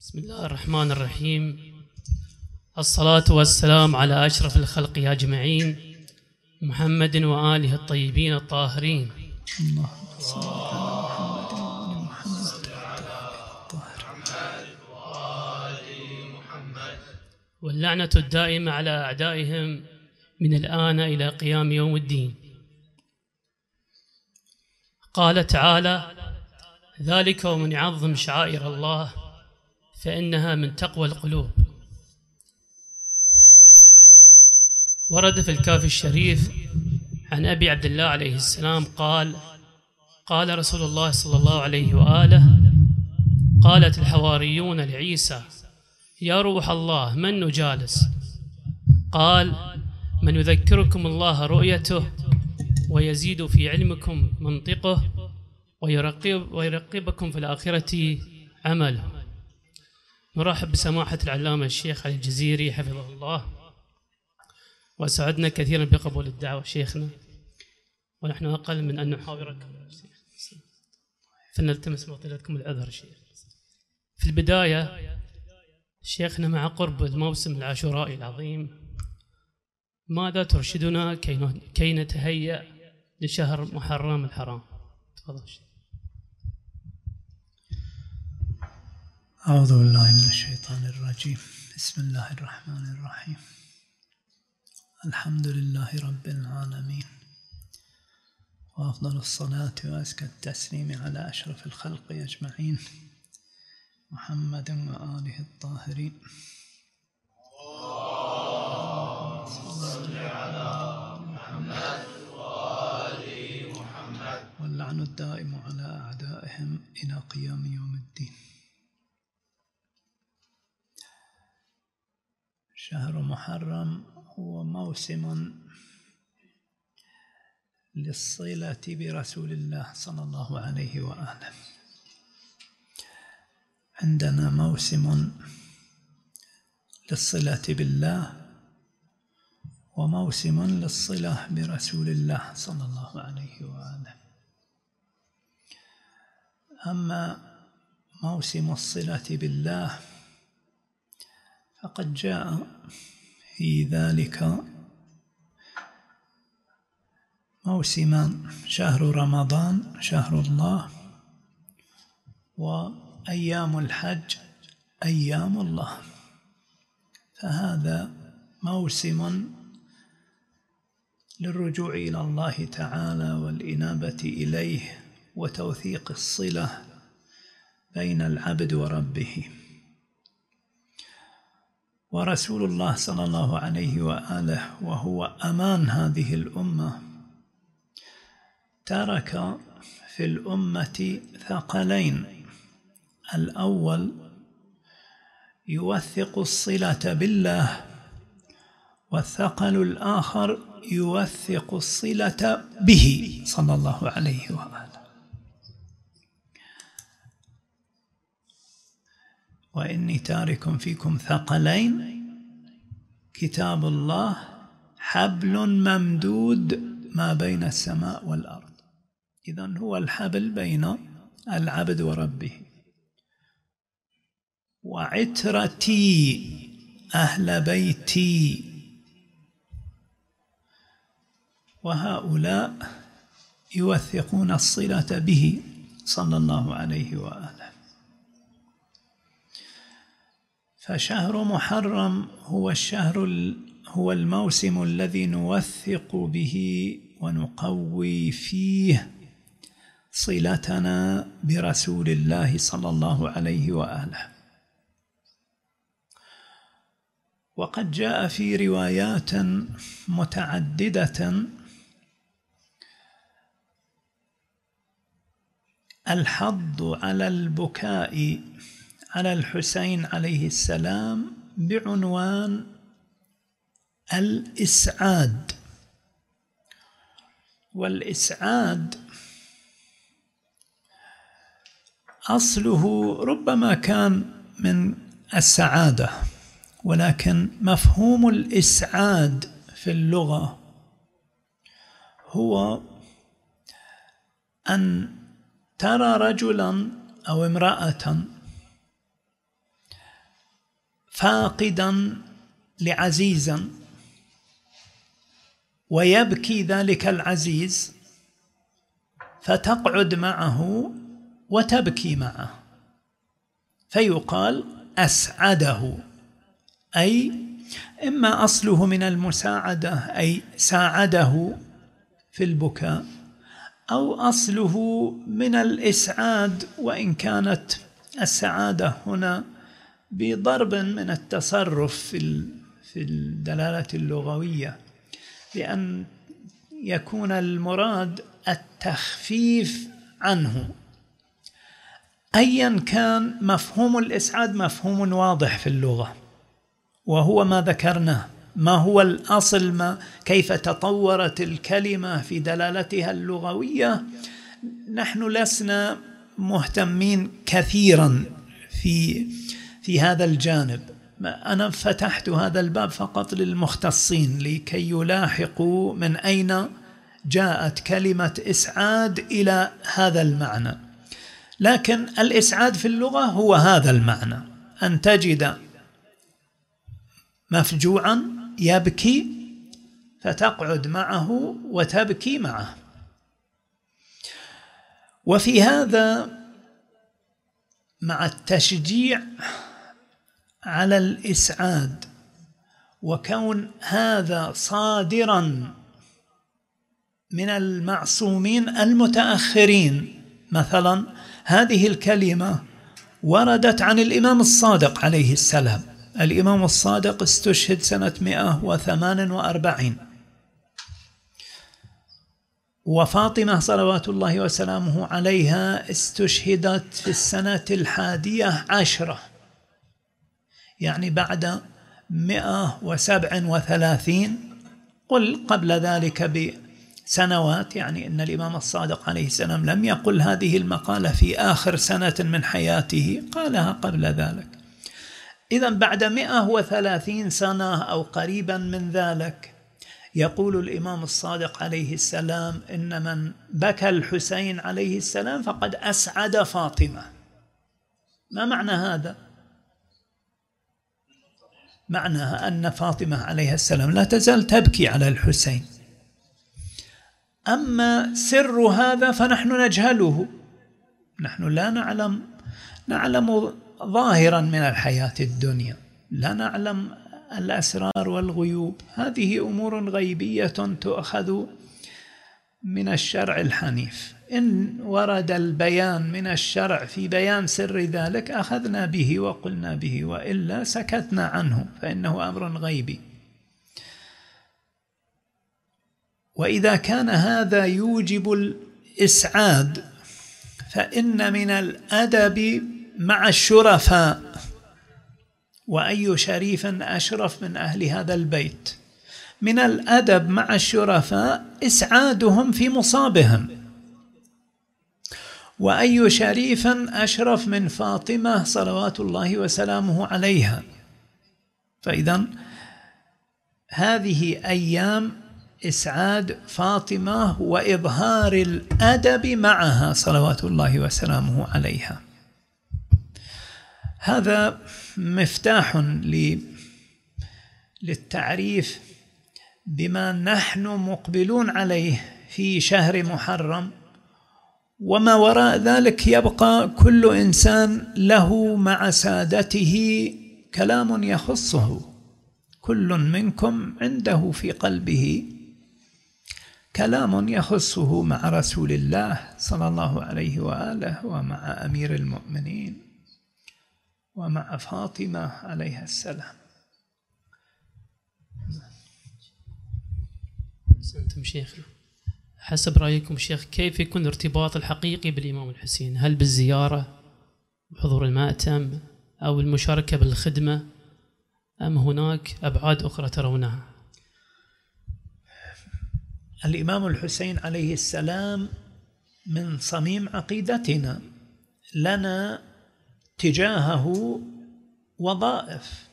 بسم الله الرحمن الرحيم. الصلاة والسلام على أشرف الخلق أجمعين محمد وآله الطيبين الطاهرين. اللهم صل على محمد محمد واللعنة الدائمة على أعدائهم من الآن إلى قيام يوم الدين. قال تعالى ذلك ومن يعظم شعائر الله فإنها من تقوى القلوب. ورد في الكافي الشريف عن أبي عبد الله عليه السلام قال قال رسول الله صلى الله عليه وآله قالت الحواريون لعيسى يا روح الله من نجالس؟ قال من يذكركم الله رؤيته ويزيد في علمكم منطقه ويرقب ويرقبكم في الآخرة عمله. نرحب بسماحة العلامة الشيخ علي الجزيري حفظه الله. وسعدنا كثيرا بقبول الدعوة شيخنا. ونحن أقل من أن نحاوركم فنلتمس مغفرتكم العذر شيخ. في البداية شيخنا مع قرب الموسم العاشورائي العظيم ماذا ترشدنا كي نتهيأ لشهر محرم الحرام؟ تفضل شيخ. أعوذ بالله من الشيطان الرجيم. بسم الله الرحمن الرحيم. الحمد لله رب العالمين. وأفضل الصلاة وأزكى التسليم على أشرف الخلق أجمعين. محمد وآله الطاهرين. واللعن الدائم على أعدائهم إلى قيام يوم الدين. شهر محرم هو موسم للصلة برسول الله صلى الله عليه وآله. عندنا موسم للصلة بالله وموسم للصلة برسول الله صلى الله عليه وآله. أما موسم الصلة بالله فقد جاء في ذلك موسم شهر رمضان شهر الله وأيام الحج أيام الله. فهذا موسم للرجوع إلى الله تعالى والإنابة إليه وتوثيق الصلة بين العبد وربه. ورسول الله صلى الله عليه وآله وهو أمان هذه الأمة. ترك في الأمة ثقلين. الأول يوثق الصلة بالله والثقل الآخر يوثق الصلة به صلى الله عليه وآله. وإني تارك فيكم ثقلين. كتاب الله حبل ممدود ما بين السماء والأرض. إذا هو الحبل بين العبد وربه. وعترتي أهل بيتي. وهؤلاء يوثقون الصلة به صلى الله عليه وآله. فشهر محرم هو الشهر هو الموسم الذي نوثق به ونقوي فيه صلتنا برسول الله صلى الله عليه وآله. وقد جاء في روايات متعددة الحض على البكاء على الحسين عليه السلام بعنوان الإسعاد. والإسعاد أصله ربما كان من السعادة ولكن مفهوم الإسعاد في اللغة هو أن ترى رجلا أو امرأة فاقدا لعزيزا ويبكي ذلك العزيز فتقعد معه وتبكي معه. فيقال أسعده أي إما أصله من المساعدة أي ساعده في البكاء أو أصله من الإسعاد وإن كانت السعادة هنا بضرب من التصرف في في الدلالة اللغوية بأن يكون المراد التخفيف عنه. ايا كان مفهوم الإسعاد مفهوم واضح في اللغة وهو ما ذكرناه ما هو الأصل؟ ما كيف تطورت الكلمة في دلالتها اللغوية؟ نحن لسنا مهتمين كثيرا في في هذا الجانب. أنا فتحت هذا الباب فقط للمختصين لكي يلاحقوا من أين جاءت كلمة إسعاد إلى هذا المعنى. لكن الإسعاد في اللغة هو هذا المعنى. أن تجد مفجوعا يبكي فتقعد معه وتبكي معه. وفي هذا مع التشجيع على الإسعاد وكون هذا صادرا من المعصومين المتأخرين. مثلا هذه الكلمة وردت عن الإمام الصادق عليه السلام. الإمام الصادق استشهد سنة 148 وفاطمة صلوات الله وسلامه عليها استشهدت في السنة الحادية عشرة. يعني بعد 137 قل قبل ذلك بسنوات يعني إن الإمام الصادق عليه السلام لم يقل هذه المقالة في آخر سنة من حياته قالها قبل ذلك إذا بعد 130 سنة أو قريبا من ذلك يقول الإمام الصادق عليه السلام إن من بكى الحسين عليه السلام فقد أسعد فاطمة ما معنى هذا؟ معناها أن فاطمة عليها السلام لا تزال تبكي على الحسين. أما سر هذا فنحن نجهله. نحن لا نعلم نعلم ظاهرا من الحياة الدنيا. لا نعلم الأسرار والغيوب. هذه أمور غيبية تؤخذ من الشرع الحنيف. إن ورد البيان من الشرع في بيان سر ذلك أخذنا به وقلنا به وإلا سكتنا عنه فإنه أمر غيبي. وإذا كان هذا يوجب الإسعاد فإن من الأدب مع الشرفاء وأي شريف أشرف من أهل هذا البيت. من الأدب مع الشرفاء إسعادهم في مصابهم. وأي شريف أشرف من فاطمة صلوات الله وسلامه عليها. فإذا هذه أيام إسعاد فاطمة وإظهار الأدب معها صلوات الله وسلامه عليها. هذا مفتاح للتعريف بما نحن مقبلون عليه في شهر محرم وما وراء ذلك يبقى كل إنسان له مع سادته كلام يخصه. كل منكم عنده في قلبه كلام يخصه مع رسول الله صلى الله عليه وآله ومع أمير المؤمنين ومع فاطمة عليها السلام. أنتم شيخنا حسب رأيكم شيخ كيف يكون الارتباط الحقيقي بالإمام الحسين؟ هل بالزيارة بحضور المأتم أو المشاركة بالخدمة أم هناك أبعاد أخرى ترونها؟ الإمام الحسين عليه السلام من صميم عقيدتنا لنا تجاهه وظائف.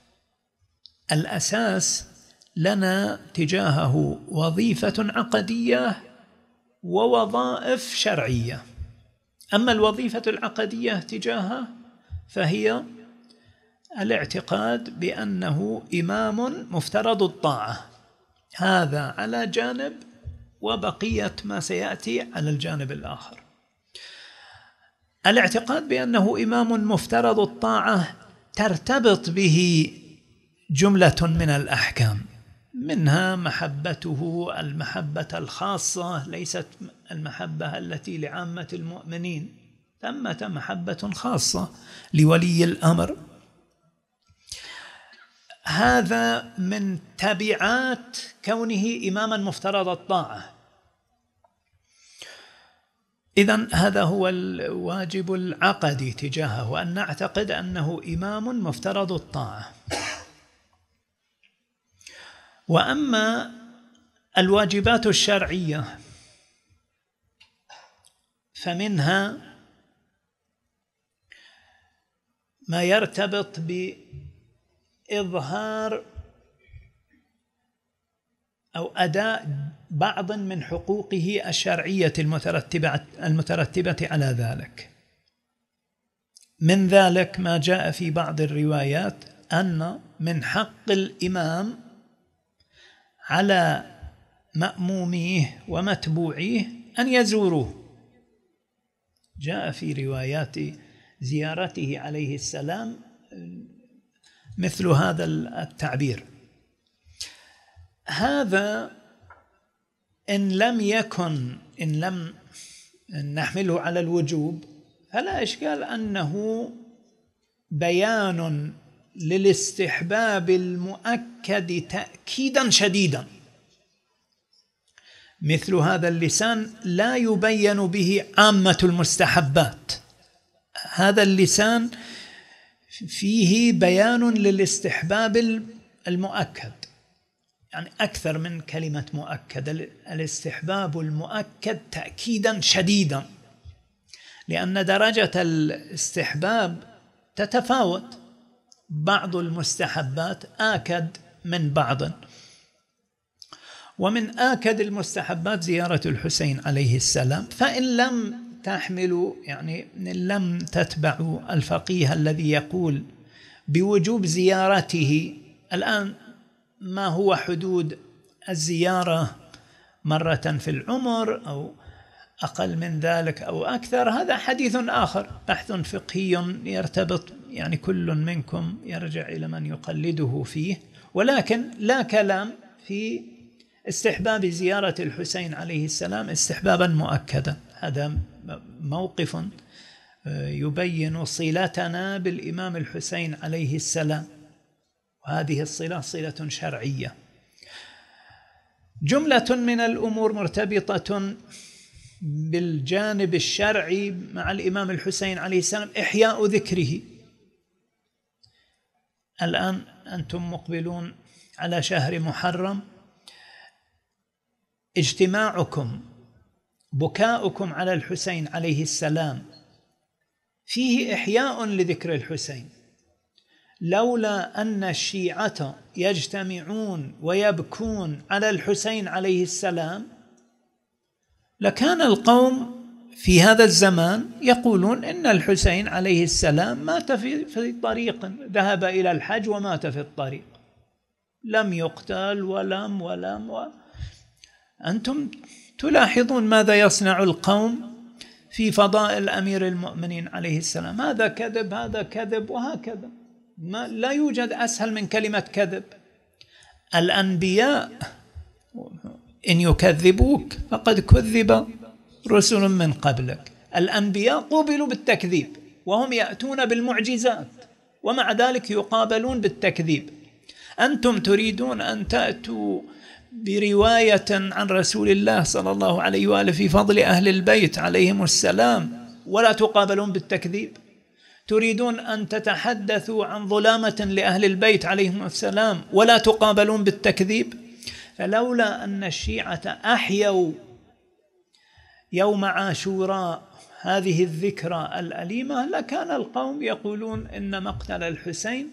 الأساس لنا تجاهه وظيفة عقدية ووظائف شرعية. أما الوظيفة العقدية تجاهه فهي الاعتقاد بأنه إمام مفترض الطاعة. هذا على جانب وبقية ما سيأتي على الجانب الآخر. الاعتقاد بأنه إمام مفترض الطاعة ترتبط به جملة من الأحكام. منها محبته المحبة الخاصة ليست المحبة التي لعامة المؤمنين. ثمة محبة خاصة لولي الأمر. هذا من تبعات كونه إماما مفترض الطاعة. إذا هذا هو الواجب العقدي تجاهه أن نعتقد أنه إمام مفترض الطاعة. وأما الواجبات الشرعية فمنها ما يرتبط بإظهار أو أداء بعض من حقوقه الشرعية المترتبة المترتبة على ذلك. من ذلك ما جاء في بعض الروايات أن من حق الإمام على مأموميه ومتبوعيه أن يزوروه. جاء في روايات زيارته عليه السلام مثل هذا التعبير هذا إن لم يكن إن لم نحمله على الوجوب فلا إشكال أنه بيان للاستحباب المؤكد تأكيدا شديدا. مثل هذا اللسان لا يبين به عامة المستحبات. هذا اللسان فيه بيان للاستحباب المؤكد. يعني أكثر من كلمة مؤكد الاستحباب المؤكد تأكيدا شديدا. لأن درجة الاستحباب تتفاوت. بعض المستحبات آكد من بعض. ومن آكد المستحبات زيارة الحسين عليه السلام. فإن لم تحملوا يعني لم تتبعوا الفقيه الذي يقول بوجوب زيارته الآن ما هو حدود الزيارة مرة في العمر أو أقل من ذلك أو أكثر؟ هذا حديث آخر بحث فقهي يرتبط يعني كل منكم يرجع إلى من يقلده فيه. ولكن لا كلام في استحباب زيارة الحسين عليه السلام استحبابا مؤكدا. هذا موقف آه، يبين صلتنا بالإمام الحسين عليه السلام. وهذه الصلة صلة شرعية. جملة من الأمور مرتبطة بالجانب الشرعي مع الإمام الحسين عليه السلام إحياء ذكره. الآن أنتم مقبلون على شهر محرم. اجتماعكم بكاؤكم على الحسين عليه السلام فيه إحياء لذكر الحسين. لولا أن الشيعة يجتمعون ويبكون على الحسين عليه السلام لكان القوم في هذا الزمان يقولون إن الحسين عليه السلام مات في, في طريق ذهب إلى الحج ومات في الطريق. لم يقتل ولم ولم و... أنتم تلاحظون ماذا يصنع القوم في فضائل أمير المؤمنين عليه السلام؟ هذا كذب هذا كذب وهكذا. ما لا يوجد أسهل من كلمة كذب. الأنبياء إن يكذبوك فقد كذب. رسل من قبلك. الأنبياء قوبلوا بالتكذيب وهم يأتون بالمعجزات ومع ذلك يقابلون بالتكذيب. أنتم تريدون أن تأتوا برواية عن رسول الله صلى الله عليه وآله في فضل أهل البيت عليهم السلام ولا تقابلون بالتكذيب؟ تريدون أن تتحدثوا عن ظلامة لأهل البيت عليهم السلام ولا تقابلون بالتكذيب؟ فلولا أن الشيعة أحيوا يوم عاشوراء هذه الذكرى الأليمة لكان القوم يقولون إن مقتل الحسين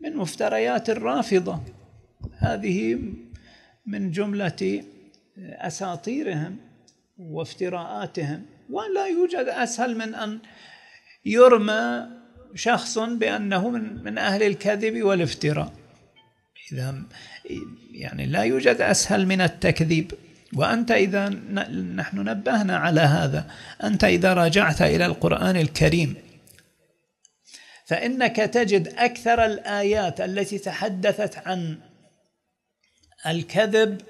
من مفتريات الرافضة. هذه من جملة أساطيرهم وافتراءاتهم. ولا يوجد أسهل من أن يرمى شخص بأنه من, من أهل الكذب والافتراء. إذا يعني لا يوجد أسهل من التكذيب. وأنت إذا نحن نبهنا على هذا. أنت إذا راجعت إلى القرآن الكريم فإنك تجد أكثر الآيات التي تحدثت عن الكذب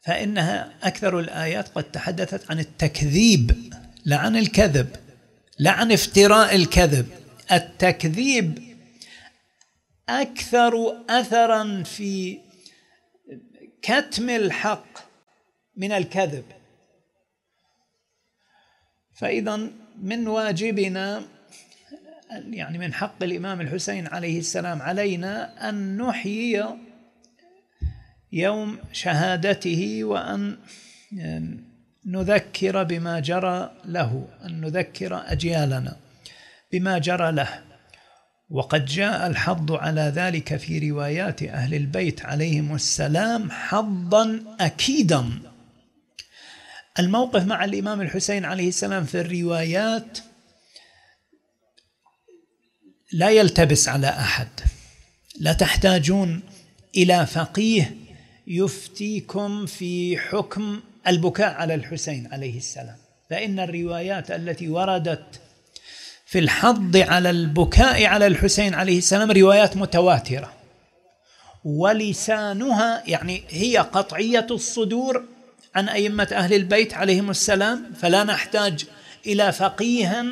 فإنها أكثر الآيات قد تحدثت عن التكذيب لا عن الكذب لا عن افتراء الكذب. التكذيب أكثر أثرا في كتم الحق من الكذب. فإذا من واجبنا يعني من حق الإمام الحسين عليه السلام علينا أن نحيي يوم شهادته وأن نذكر بما جرى له أن نذكر أجيالنا بما جرى له. وقد جاء الحض على ذلك في روايات أهل البيت عليهم السلام حظا أكيدا. الموقف مع الإمام الحسين عليه السلام في الروايات لا يلتبس على أحد. لا تحتاجون إلى فقيه يفتيكم في حكم البكاء على الحسين عليه السلام. فإن الروايات التي وردت في الحض على البكاء على الحسين عليه السلام روايات متواترة. ولسانها يعني هي قطعية الصدور عن أئمة أهل البيت عليهم السلام فلا نحتاج إلى فقيه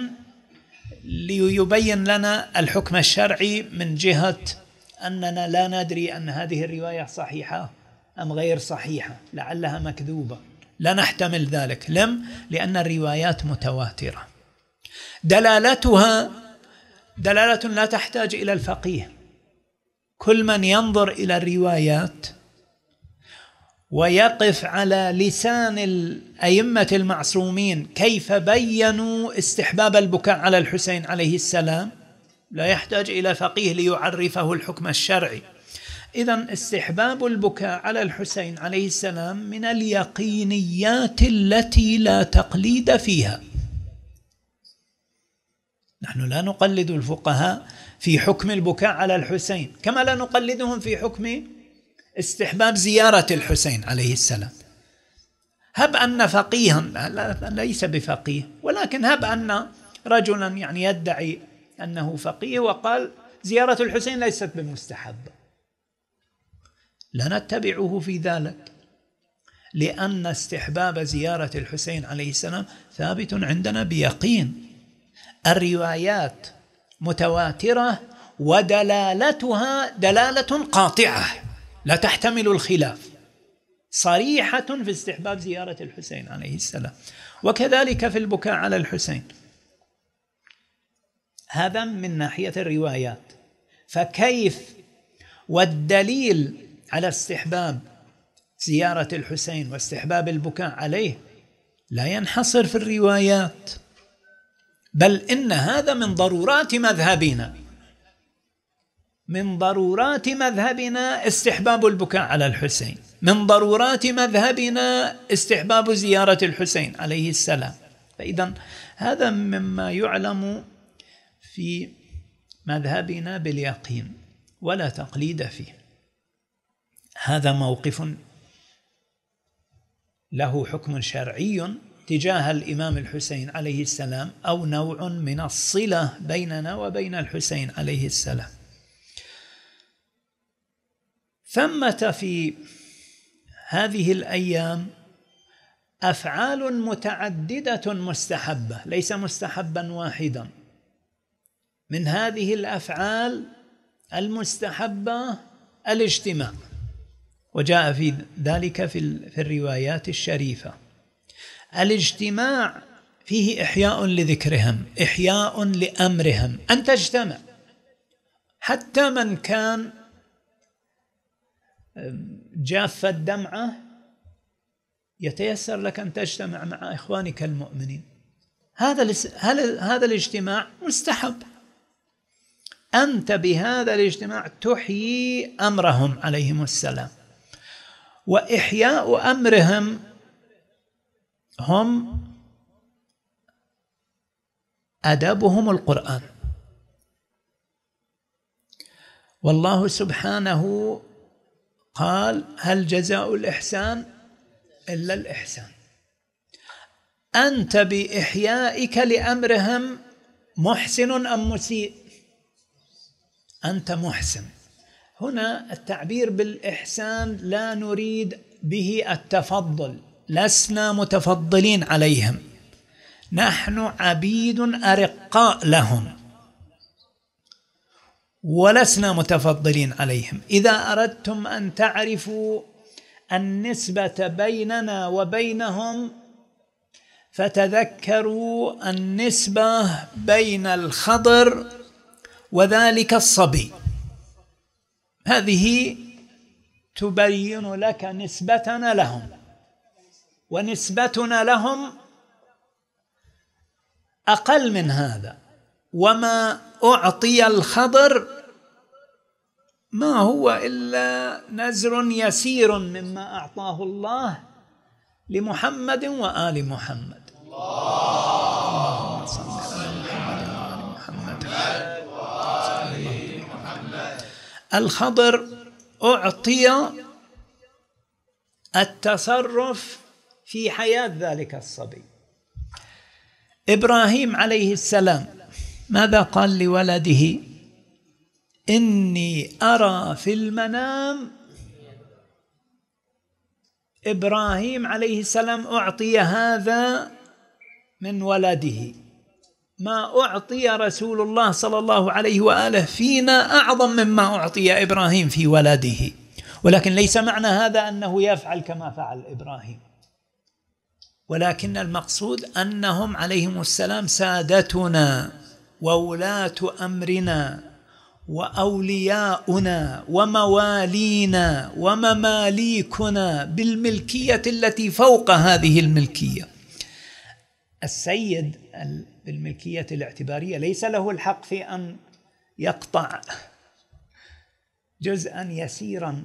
ليبين لنا الحكم الشرعي من جهة أننا لا ندري أن هذه الرواية صحيحة أم غير صحيحة لعلها مكذوبة. لا نحتمل ذلك. لم؟ لأن الروايات متواترة. دلالتها دلالة لا تحتاج إلى الفقيه. كل من ينظر إلى الروايات ويقف على لسان الأئمة المعصومين. كيف بينوا استحباب البكاء على الحسين عليه السلام؟ لا يحتاج إلى فقيه ليعرفه الحكم الشرعي. إذا استحباب البكاء على الحسين عليه السلام من اليقينيات التي لا تقليد فيها. نحن لا نقلد الفقهاء في حكم البكاء على الحسين كما لا نقلدهم في حكم استحباب زيارة الحسين عليه السلام. هب أن فقيها ليس بفقيه ولكن هب أن رجلا يعني يدعي أنه فقيه وقال زيارة الحسين ليست بمستحبة لا نتبعه في ذلك لأن استحباب زيارة الحسين عليه السلام ثابت عندنا بيقين. الروايات متواترة ودلالتها دلالة قاطعة. لا تحتمل الخلاف. صريحة في استحباب زيارة الحسين عليه السلام. وكذلك في البكاء على الحسين. هذا من ناحية الروايات. فكيف والدليل على استحباب زيارة الحسين واستحباب البكاء عليه لا ينحصر في الروايات. بل إن هذا من ضرورات مذهبنا. من ضرورات مذهبنا استحباب البكاء على الحسين. من ضرورات مذهبنا استحباب زيارة الحسين عليه السلام. فإذا هذا مما يعلم في مذهبنا باليقين ولا تقليد فيه. هذا موقف له حكم شرعي تجاه الإمام الحسين عليه السلام أو نوع من الصلة بيننا وبين الحسين عليه السلام. ثمة في هذه الأيام أفعال متعددة مستحبة ليس مستحبا واحدا. من هذه الأفعال المستحبة الاجتماع. وجاء في ذلك في الروايات الشريفة. الاجتماع فيه إحياء لذكرهم إحياء لأمرهم. أن تجتمع. حتى من كان جاف الدمعة يتيسر لك أن تجتمع مع إخوانك المؤمنين. هذا هذا الاجتماع مستحب؟ أنت بهذا الاجتماع تحيي أمرهم عليهم السلام وإحياء أمرهم هم أدبهم القرآن. والله سبحانه قال هل جزاء الإحسان إلا الإحسان؟ أنت بإحيائك لأمرهم محسن أم مسيء؟ أنت محسن. هنا التعبير بالإحسان لا نريد به التفضل لسنا متفضلين عليهم. نحن عبيد أرقاء لهم. ولسنا متفضلين عليهم. إذا أردتم أن تعرفوا النسبة بيننا وبينهم فتذكروا النسبة بين الخضر وذلك الصبي. هذه تبين لك نسبتنا لهم. ونسبتنا لهم أقل من هذا. وما أعطي الخضر ما هو إلا نزر يسير مما أعطاه الله لمحمد وآل محمد محمد محمد. الخضر أعطي التصرف في حياة ذلك الصبي. إبراهيم عليه السلام ماذا قال لولده؟ إني أرى في المنام إبراهيم عليه السلام أعطي هذا من ولده. ما أعطي رسول الله صلى الله عليه وآله فينا أعظم مما أعطي إبراهيم في ولده. ولكن ليس معنى هذا أنه يفعل كما فعل إبراهيم. ولكن المقصود أنهم عليهم السلام سادتنا وولاة أمرنا. وأولياؤنا وموالينا ومماليكنا بالملكية التي فوق هذه الملكية. السيد بالملكية الاعتبارية ليس له الحق في أن يقطع جزءا يسيرا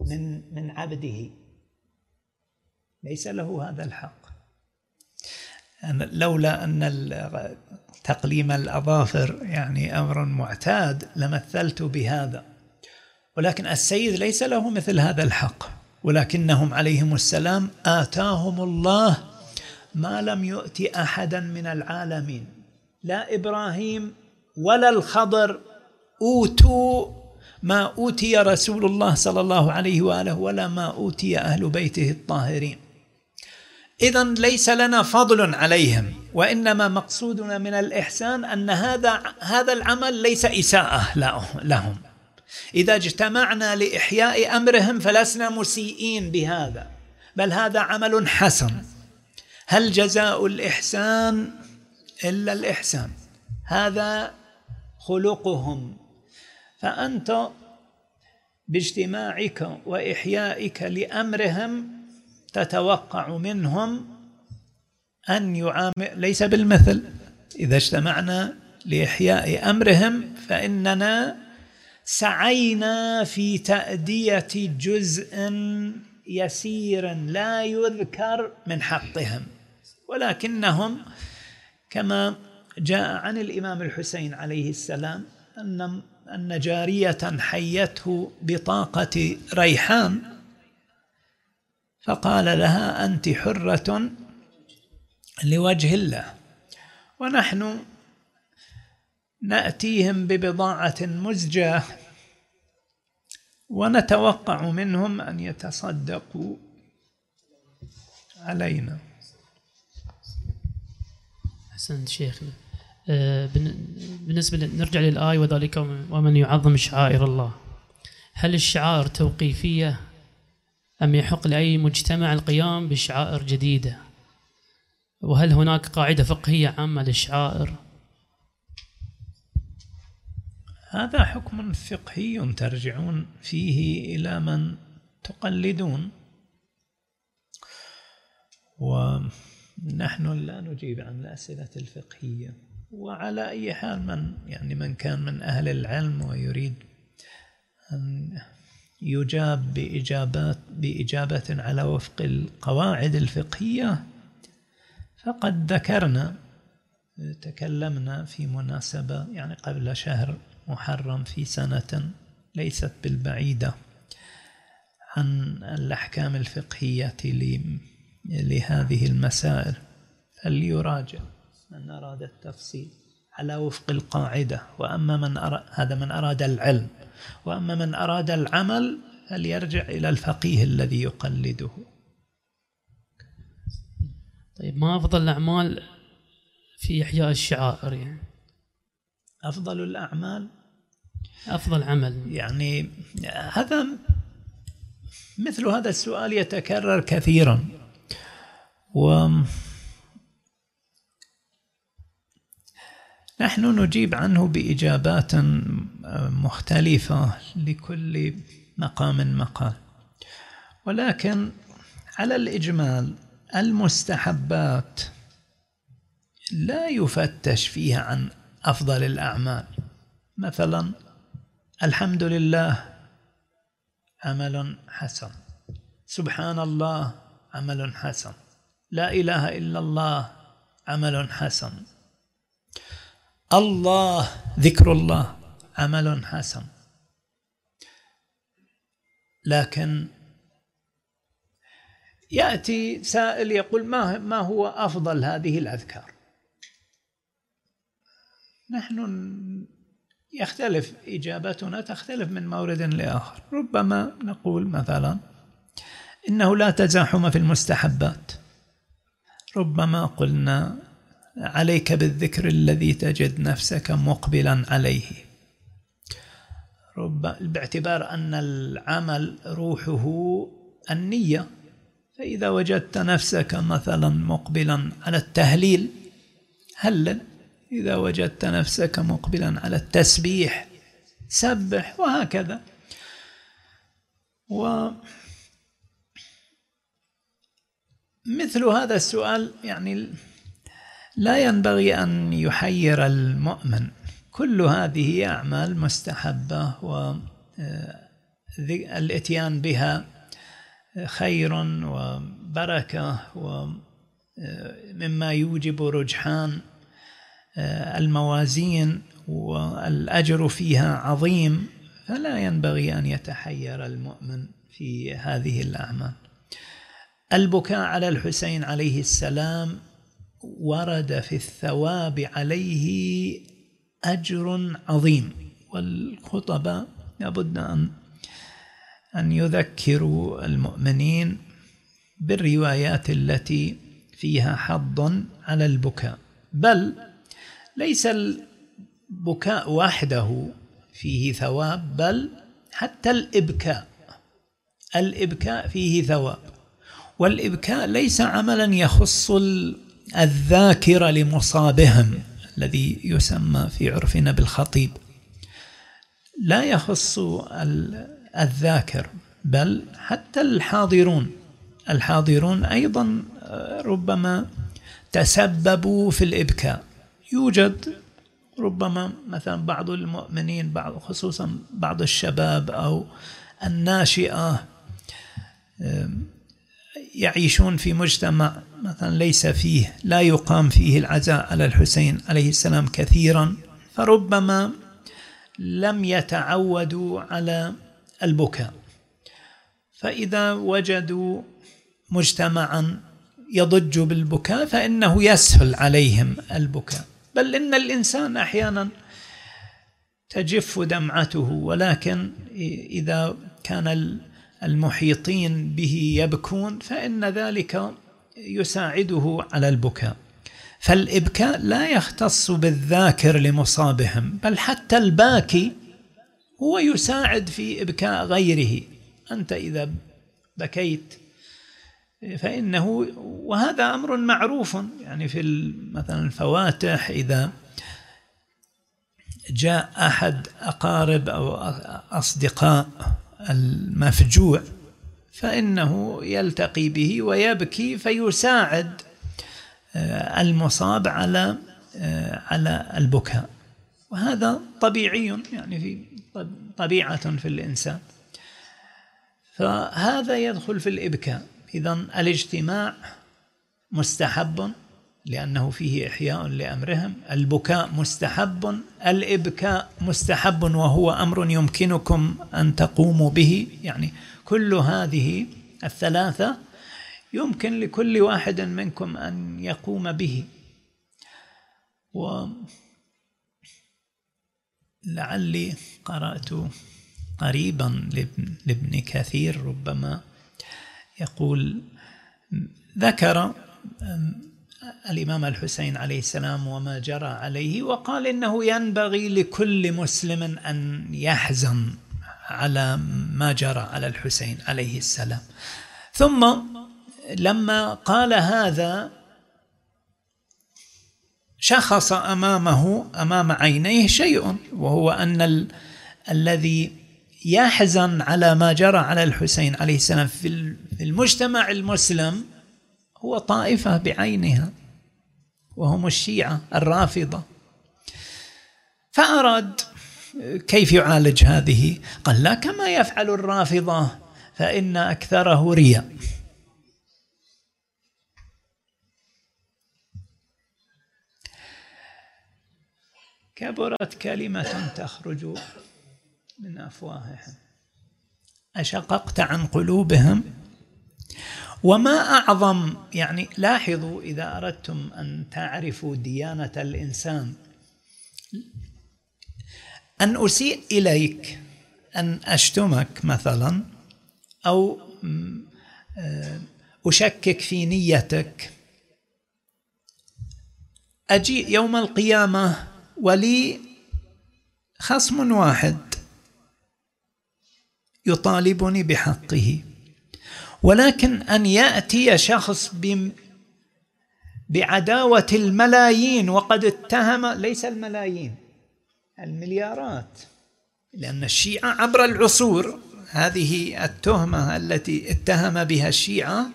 من من عبده. ليس له هذا الحق. لولا أن تقليم الأظافر يعني أمر معتاد لمثلت بهذا. ولكن السيد ليس له مثل هذا الحق. ولكنهم عليهم السلام آتاهم الله ما لم يؤت أحدا من العالمين. لا إبراهيم ولا الخضر أوتوا ما أوتي رسول الله صلى الله عليه وآله ولا ما أوتي أهل بيته الطاهرين. إذا ليس لنا فضل عليهم وإنما مقصودنا من الإحسان أن هذا هذا العمل ليس إساءة لهم. إذا اجتمعنا لإحياء أمرهم فلسنا مسيئين بهذا بل هذا عمل حسن. هل جزاء الإحسان إلا الإحسان؟ هذا خلقهم. فأنت باجتماعك وإحيائك لأمرهم تتوقع منهم أن يعامل ليس بالمثل إذا اجتمعنا لإحياء أمرهم فإننا سعينا في تأدية جزء يسير لا يذكر من حقهم. ولكنهم كما جاء عن الإمام الحسين عليه السلام أن أن جارية حيته بطاقة ريحان فقال لها أنت حرة لوجه الله. ونحن نأتيهم ببضاعة مزجاة ونتوقع منهم أن يتصدقوا علينا. أحسنت شيخنا آه، بالنسبة نرجع للآية وذلك ومن يعظم شعائر الله. هل الشعائر توقيفية أم يحق لأي مجتمع القيام بشعائر جديدة؟ وهل هناك قاعدة فقهية عامة للشعائر؟ هذا حكم فقهي ترجعون فيه إلى من تقلدون. ونحن لا نجيب عن الأسئلة الفقهية. وعلى أي حال من يعني من كان من أهل العلم ويريد أن يجاب بإجابات بإجابة على وفق القواعد الفقهية. فقد ذكرنا تكلمنا في مناسبة يعني قبل شهر محرم في سنة ليست بالبعيدة عن الأحكام الفقهية لهذه المسائل. فليراجع من أراد التفصيل على وفق القاعدة. وأما من أراد هذا من أراد العلم. وأما من أراد العمل فليرجع إلى الفقيه الذي يقلده. طيب ما أفضل الأعمال في إحياء الشعائر يعني؟ أفضل الأعمال؟ أفضل عمل. يعني هذا مثل هذا السؤال يتكرر كثيرا. و نحن نجيب عنه بإجابات مختلفة لكل مقام مقال. ولكن على الإجمال المستحبات لا يفتش فيها عن أفضل الأعمال. مثلا الحمد لله عمل حسن. سبحان الله عمل حسن. لا إله إلا الله عمل حسن. الله ذكر الله. عمل حسن. لكن يأتي سائل يقول ما ما هو أفضل هذه الأذكار؟ نحن يختلف إجابتنا تختلف من مورد لآخر. ربما نقول مثلا إنه لا تزاحم في المستحبات. ربما قلنا عليك بالذكر الذي تجد نفسك مقبلا عليه. رب باعتبار أن العمل روحه النية فإذا وجدت نفسك مثلا مقبلا على التهليل هلل. إذا وجدت نفسك مقبلا على التسبيح سبح وهكذا. و مثل هذا السؤال يعني لا ينبغي أن يحير المؤمن. كل هذه أعمال مستحبة والإتيان بها خير وبركة ومما يوجب رجحان الموازين والأجر فيها عظيم. فلا ينبغي أن يتحير المؤمن في هذه الأعمال. البكاء على الحسين عليه السلام ورد في الثواب عليه أجر عظيم. والخطباء لابد أن أن يذكروا المؤمنين بالروايات التي فيها حظ على البكاء. بل ليس البكاء وحده فيه ثواب بل حتى الإبكاء. الإبكاء فيه ثواب. والإبكاء ليس عملا يخص الذاكر لمصابهم الذي يسمى في عرفنا بالخطيب. لا يخص الذاكر بل حتى الحاضرون. الحاضرون أيضا ربما تسببوا في الإبكاء. يوجد ربما مثلا بعض المؤمنين بعض خصوصا بعض الشباب أو الناشئة يعيشون في مجتمع مثلا ليس فيه لا يقام فيه العزاء على الحسين عليه السلام كثيرا فربما لم يتعودوا على البكاء. فإذا وجدوا مجتمعا يضج بالبكاء فإنه يسهل عليهم البكاء. بل إن الإنسان أحيانا تجف دمعته ولكن إذا كان المحيطين به يبكون فإن ذلك يساعده على البكاء. فالإبكاء لا يختص بالذاكر لمصابهم بل حتى الباكي هو يساعد في إبكاء غيره. أنت إذا بكيت فإنه وهذا أمر معروف يعني في مثلا الفواتح إذا جاء أحد أقارب أو أصدقاء المفجوع فإنه يلتقي به ويبكي فيساعد آه، المصاب على آه، على البكاء. وهذا طبيعي يعني في طبيعة في الإنسان. فهذا يدخل في الإبكاء. إذا الاجتماع مستحب لأنه فيه إحياء لأمرهم. البكاء مستحب الإبكاء مستحب وهو أمر يمكنكم أن تقوموا به. يعني كل هذه الثلاثة يمكن لكل واحد منكم أن يقوم به. و لعلي قرأت قريبا لابن كثير ربما يقول ذكر الإمام الحسين عليه السلام وما جرى عليه وقال إنه ينبغي لكل مسلم أن يحزن. على ما جرى على الحسين عليه السلام. ثم لما قال هذا شخص أمامه أمام عينيه شيء وهو أن ال الذي يحزن على ما جرى على الحسين عليه السلام في المجتمع المسلم هو طائفة بعينها وهم الشيعة الرافضة. فأراد كيف يعالج هذه؟ قال لا كما يفعل الرافضة فإن أكثره رياء. كبرت كلمة تخرج من أفواههم. أشققت عن قلوبهم. وما أعظم يعني لاحظوا إذا أردتم أن تعرفوا ديانة الإنسان. أن أسيء إليك أن أشتمك مثلا أو آه، أشكك في نيتك. أجي يوم القيامة ولي خصم واحد يطالبني بحقه. ولكن أن يأتي شخص بعداوة الملايين وقد اتهم ليس الملايين المليارات. لأن الشيعة عبر العصور هذه التهمة التي اتهم بها الشيعة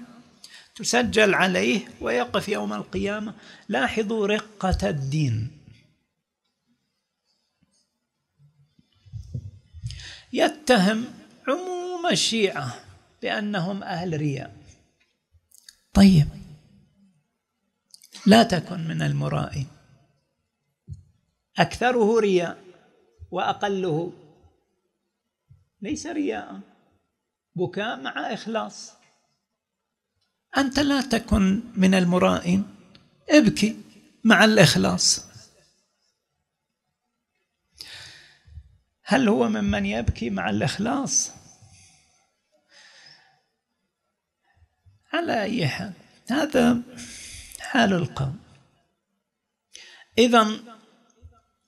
تسجل عليه ويقف يوم القيامة. لاحظوا رقة الدين. يتهم عموم الشيعة بأنهم أهل رياء. طيب لا تكن من المرائين أكثره رياء وأقله. ليس رياء بكاء مع إخلاص. أنت لا تكن من المرائين ابكي مع الإخلاص. هل هو ممن يبكي مع الإخلاص؟ على أي حال هذا حال القوم. إذا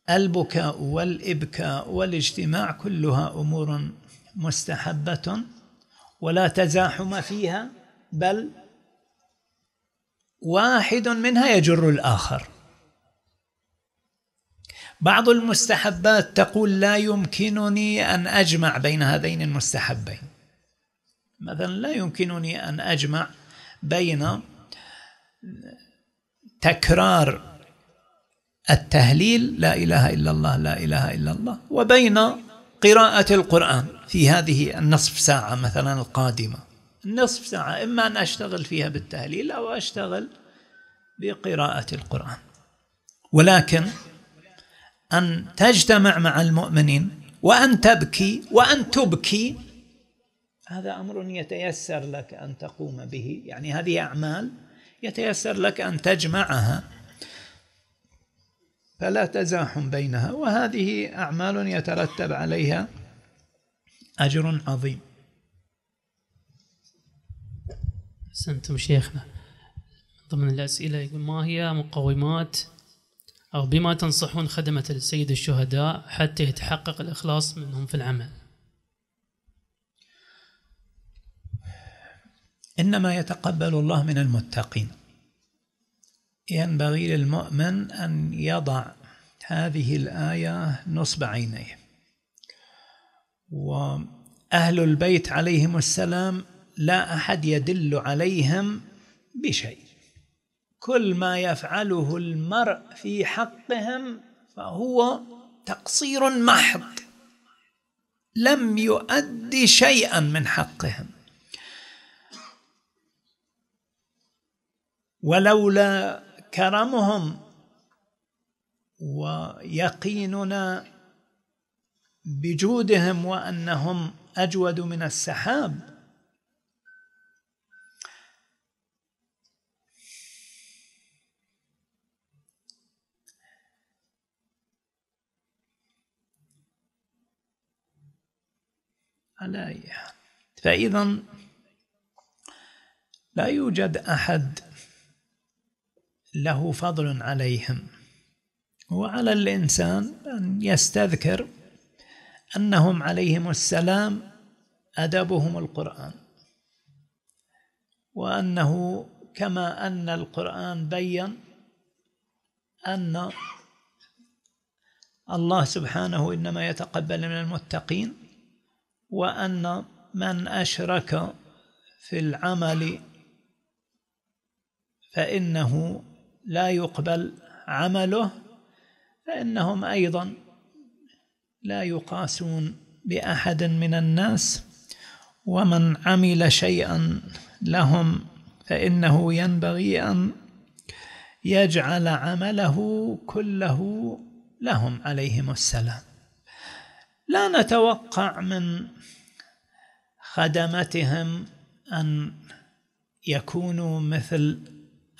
البكاء والإبكاء والاجتماع كلها أمور مستحبة ولا تزاحم فيها بل واحد منها يجر الآخر. بعض المستحبات تقول لا يمكنني أن أجمع بين هذين المستحبين. مثلا لا يمكنني أن أجمع بين تكرار التهليل لا إله إلا الله لا إله إلا الله. وبين قراءة القرآن في هذه النصف ساعة مثلا القادمة. النصف ساعة إما أن أشتغل فيها بالتهليل أو أشتغل بقراءة القرآن. ولكن أن تجتمع مع المؤمنين وأن تبكي وأن تبكي هذا أمر يتيسر لك أن تقوم به. يعني هذه أعمال يتيسر لك أن تجمعها. فلا تزاحم بينها وهذه أعمال يترتب عليها أجر عظيم. أحسنتم شيخنا. ضمن الأسئلة يقول ما هي مقومات أو بما تنصحون خدمة السيد الشهداء حتى يتحقق الإخلاص منهم في العمل؟ إنما يتقبل الله من المتقين. ينبغي للمؤمن أن يضع هذه الآية نصب عينيه. وأهل البيت عليهم السلام لا أحد يدل عليهم بشيء. كل ما يفعله المرء في حقهم فهو تقصير محض. لم يؤدي شيئا من حقهم. ولولا وكرمهم ويقيننا بجودهم وأنهم أجود من السحاب. على أي حال فإذا لا يوجد أحد له فضل عليهم. وعلى الإنسان أن يستذكر أنهم عليهم السلام أدبهم القرآن. وأنه كما أن القرآن بين أن الله سبحانه إنما يتقبل من المتقين وأن من أشرك في العمل فإنه لا يقبل عمله فإنهم أيضا لا يقاسون بأحد من الناس ومن عمل شيئا لهم فإنه ينبغي أن يجعل عمله كله لهم عليهم السلام. لا نتوقع من خدمتهم أن يكونوا مثل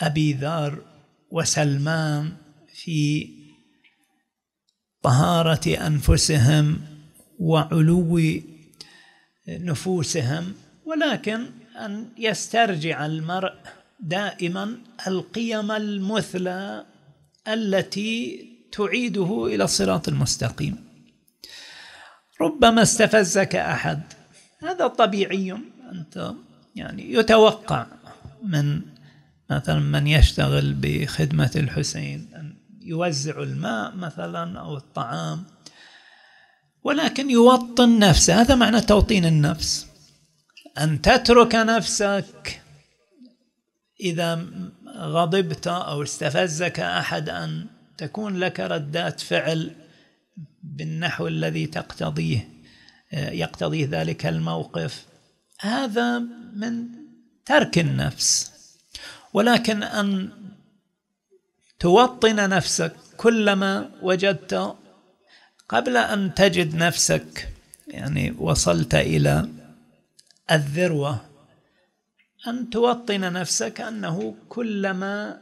أبي ذر وسلمان في طهارة أنفسهم وعلو نفوسهم ولكن أن يسترجع المرء دائما القيم المثلى التي تعيده إلى الصراط المستقيم. ربما استفزك أحد. هذا طبيعي أنت يعني يتوقع من مثلا من يشتغل بخدمة الحسين يوزع الماء مثلا أو الطعام ولكن يوطن نفسه. هذا معنى توطين النفس. أن تترك نفسك إذا غضبت أو استفزك أحد أن تكون لك ردات فعل بالنحو الذي تقتضيه يقتضيه ذلك الموقف. هذا من ترك النفس. ولكن أن توطن نفسك كلما وجدت قبل أن تجد نفسك يعني وصلت إلى الذروة أن توطن نفسك أنه كلما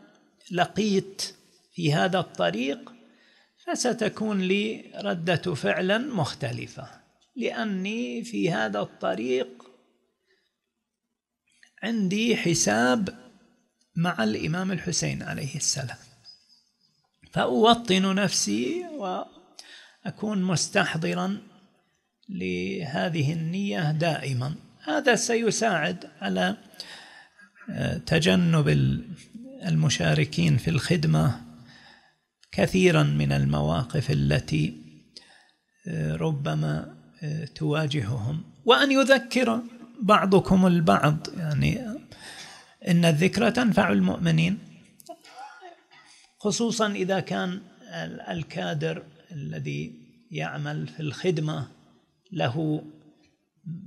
لقيت في هذا الطريق فستكون لي ردة فعل مختلفة لأني في هذا الطريق عندي حساب مع الإمام الحسين عليه السلام. فأوطن نفسي وأكون مستحضرا لهذه النية دائما. هذا سيساعد على آه، تجنب المشاركين في الخدمة كثيرا من المواقف التي آه، ربما آه، تواجههم. وأن يذكر بعضكم البعض يعني إن الذكرى تنفع المؤمنين خصوصا إذا كان الكادر الذي يعمل في الخدمة له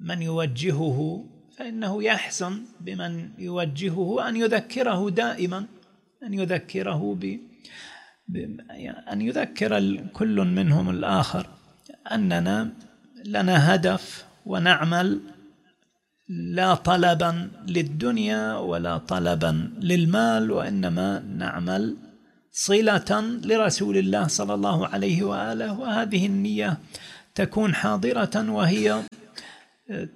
من يوجهه فإنه يحسن بمن يوجهه أن يذكره دائما أن يذكره ب أن يذكر كل منهم الآخر. أننا لنا هدف ونعمل لا طلبا للدنيا ولا طلبا للمال وإنما نعمل صلة لرسول الله صلى الله عليه وآله. وهذه النية تكون حاضرة وهي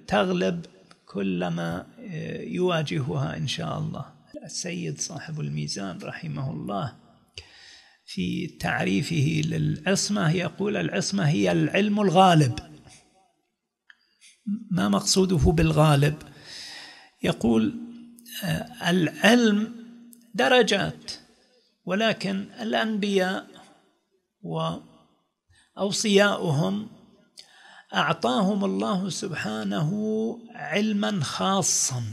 تغلب كل ما يواجهها إن شاء الله. السيد صاحب الميزان رحمه الله في تعريفه للعصمة يقول العصمة هي العلم الغالب. ما مقصوده بالغالب. يقول آه، العلم درجات ولكن الأنبياء وأوصياؤهم أعطاهم الله سبحانه علما خاصا.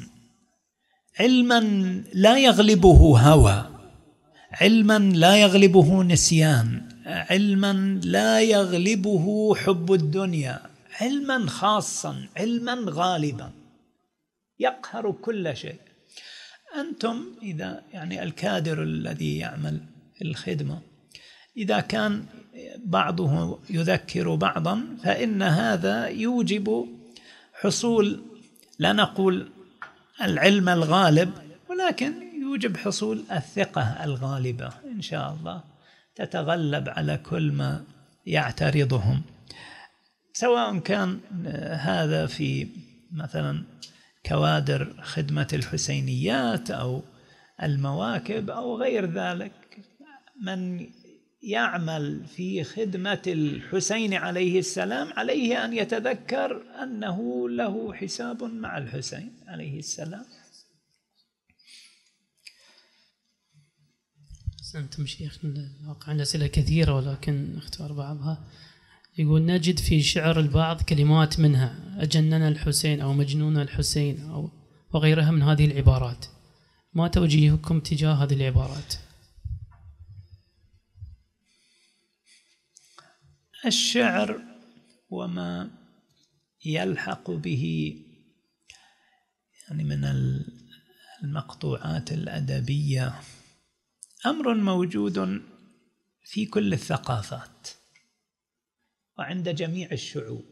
علما لا يغلبه هوى علما لا يغلبه نسيان علما لا يغلبه حب الدنيا. علما خاصا علما غالبا. يقهر كل شيء. أنتم إذا يعني الكادر الذي يعمل الخدمة إذا كان بعضه يذكر بعضا فإن هذا يوجب حصول لا نقول العلم الغالب ولكن يوجب حصول الثقة الغالبة إن شاء الله. تتغلب على كل ما يعترضهم. سواء كان هذا في مثلا كوادر خدمة الحسينيات أو المواكب أو غير ذلك من يعمل في خدمة الحسين عليه السلام عليه أن يتذكر أنه له حساب مع الحسين عليه السلام. أنتم شيخنا الواقع عندنا أسئلة كثيرة ولكن نختار بعضها. يقول نجد في شعر البعض كلمات منها أجننا الحسين أو مجنون الحسين أو وغيرها من هذه العبارات. ما توجيهكم تجاه هذه العبارات؟ الشعر وما يلحق به يعني من المقطوعات الأدبية أمر موجود في كل الثقافات. وعند جميع الشعوب.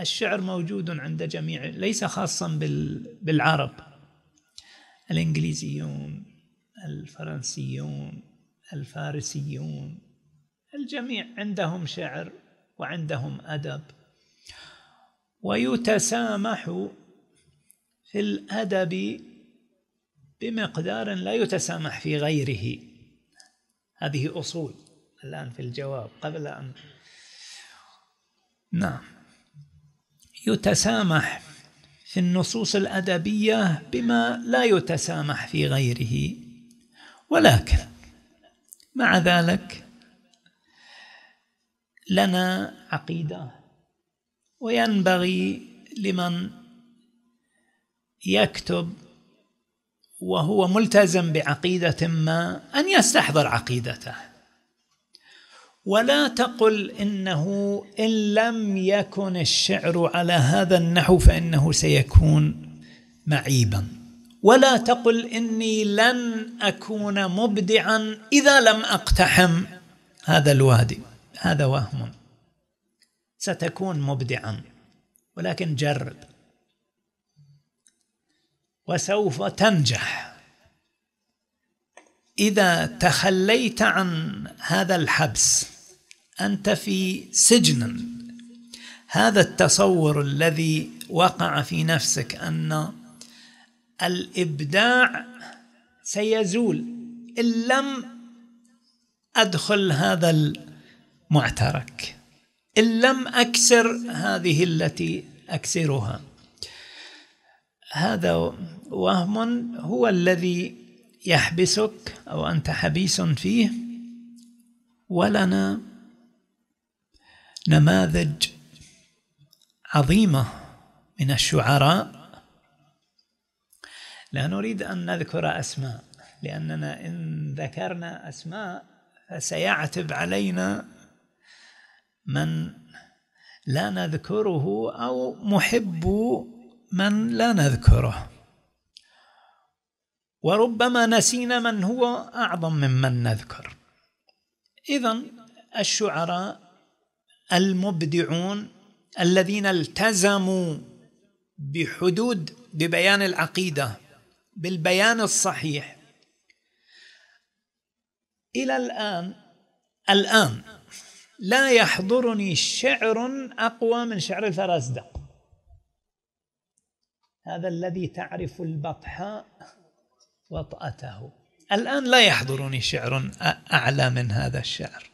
الشعر موجود عند جميع ليس خاصا بالعرب. الإنجليزيون الفرنسيون الفارسيون الجميع عندهم شعر وعندهم أدب. ويتسامح في الأدب بمقدار لا يتسامح في غيره. هذه أصول. الآن في الجواب قبل أن نعم. يتسامح في النصوص الأدبية بما لا يتسامح في غيره. ولكن مع ذلك لنا عقيدة وينبغي لمن يكتب وهو ملتزم بعقيدة ما أن يستحضر عقيدته. ولا تقل إنه إن لم يكن الشعر على هذا النحو فإنه سيكون معيبا. ولا تقل إني لن أكون مبدعا إذا لم أقتحم هذا الوادي. هذا وهم. ستكون مبدعا ولكن جرب. وسوف تنجح. إذا تخليت عن هذا الحبس أنت في سجن. هذا التصور الذي وقع في نفسك أن الإبداع سيزول إن لم أدخل هذا المعترك إن لم أكسر هذه التي أكسرها. هذا وهم هو الذي يحبسك أو أنت حبيس فيه ولنا نماذج عظيمة من الشعراء. لا نريد أن نذكر أسماء لأننا إن ذكرنا أسماء فسيعتب علينا من لا نذكره أو محب من لا نذكره. وربما نسينا من هو أعظم ممن نذكر. اذا الشعراء المبدعون الذين التزموا بحدود ببيان العقيدة بالبيان الصحيح إلى الآن الآن لا يحضرني شعر أقوى من شعر الفرزدق هذا الذي تعرف البطحاء وطأته. الآن لا يحضرني شعر أعلى من هذا الشعر.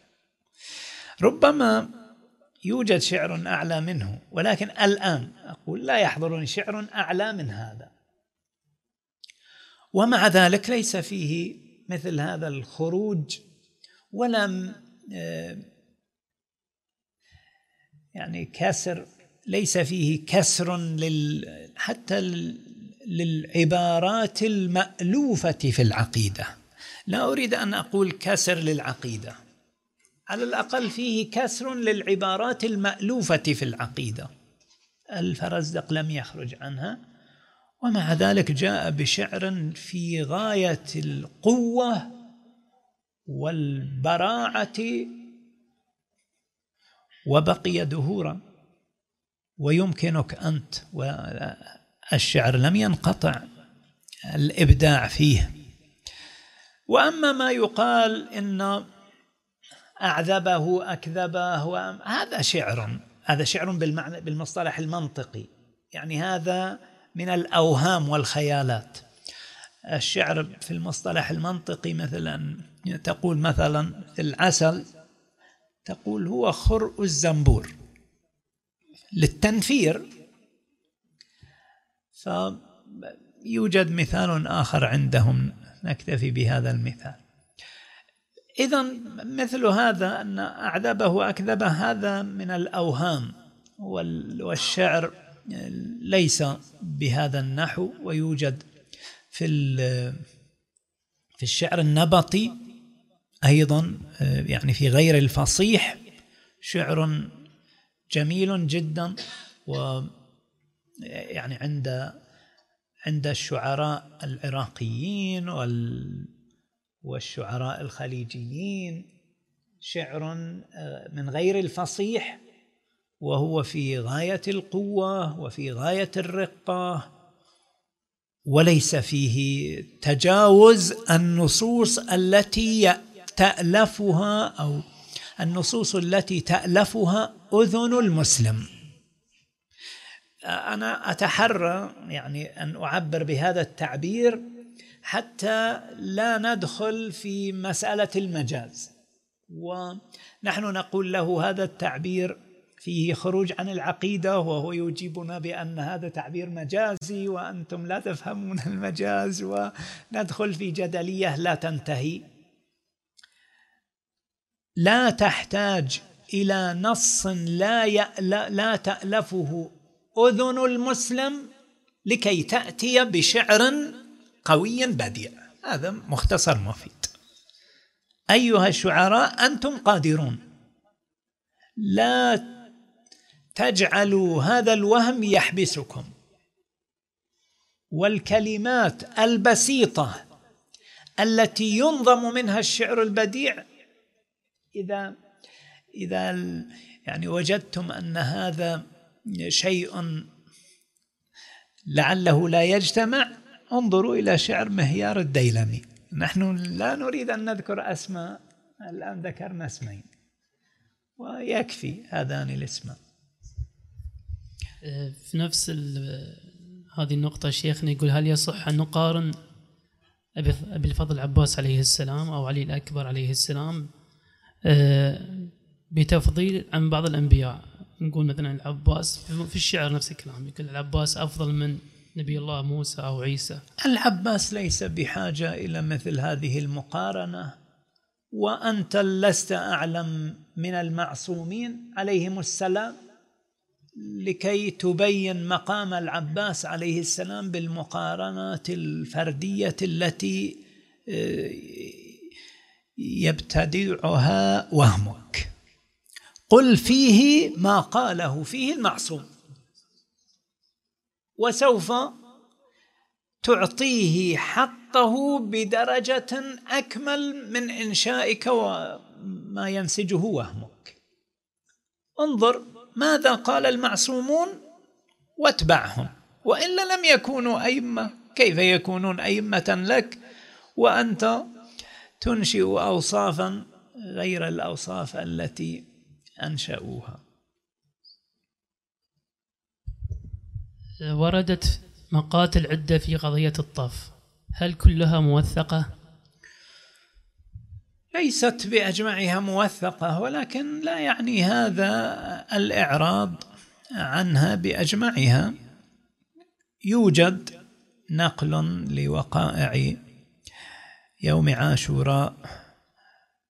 ربما يوجد شعر أعلى منه ولكن الآن أقول لا يحضرني شعر أعلى من هذا. ومع ذلك ليس فيه مثل هذا الخروج ولا يعني كسر ليس فيه كسر لل حتى للعبارات المألوفة في العقيدة. لا أريد أن أقول كسر للعقيدة. على الأقل فيه كسر للعبارات المألوفة في العقيدة. الفرزدق لم يخرج عنها ومع ذلك جاء بشعر في غاية القوة والبراعة وبقي دهورا. ويمكنك أنت والشعر لم ينقطع الإبداع فيه. وأما ما يقال إن أعذبه أكذبه هذا شعر هذا شعر بالمعنى بالمصطلح المنطقي. يعني هذا من الأوهام والخيالات. الشعر في المصطلح المنطقي مثلا تقول مثلا في العسل تقول هو خرء الزنبور. للتنفير فيوجد مثال آخر عندهم نكتفي بهذا المثال. إذا مثل هذا أن أعذبه أكذبه هذا من الأوهام والشعر ليس بهذا النحو ويوجد في في الشعر النبطي أيضا يعني في غير الفصيح شعر جميل جدا يعني عند عند الشعراء العراقيين والشعراء الخليجيين شعر آه، من غير الفصيح وهو في غاية القوة وفي غاية الرقة وليس فيه تجاوز النصوص التي تألفها أو النصوص التي تألفها أذن المسلم. أنا أتحرى يعني أن أعبر بهذا التعبير حتى لا ندخل في مسألة المجاز. ونحن نقول له هذا التعبير فيه خروج عن العقيدة وهو يجيبنا بأن هذا تعبير مجازي وأنتم لا تفهمون المجاز وندخل في جدلية لا تنتهي. لا تحتاج إلى نص لا لا, تألفه أذن المسلم لكي تأتي بشعر قوي بديع. هذا مختصر مفيد. أيها الشعراء أنتم قادرون. لا تجعلوا هذا الوهم يحبسكم. والكلمات البسيطة التي ينظم منها الشعر البديع إذا إذا يعني وجدتم أن هذا شيء لعله لا يجتمع انظروا إلى شعر مهيار الديلمي. نحن لا نريد أن نذكر أسماء الآن ذكرنا اسمين. ويكفي هذان الاسمان في نفس هذه النقطة شيخنا يقول هل يصح أن نقارن أبي الفضل عباس عليه السلام أو علي الأكبر عليه السلام آه، بتفضيل عن بعض الأنبياء؟ نقول مثلا العباس في الشعر نفس الكلام يقول العباس أفضل من نبي الله موسى أو عيسى. العباس ليس بحاجة إلى مثل هذه المقارنة وأنت لست أعلم من المعصومين عليهم السلام لكي تبين مقام العباس عليه السلام بالمقارنات الفردية التي آه، يبتدعها وهمك. قل فيه ما قاله فيه المعصوم. وسوف تعطيه حقه بدرجة أكمل من إنشائك وما ينسجه وهمك. انظر ماذا قال المعصومون واتبعهم. وإلا لم يكونوا أئمة كيف يكونون أئمة لك وأنت تنشئ أوصافا غير الأوصاف التي أنشأوها. وردت مقاتل عدة في قضية الطف هل كلها موثقة؟ ليست بأجمعها موثقة ولكن لا يعني هذا الإعراض عنها بأجمعها. يوجد نقل لوقائع يوم عاشوراء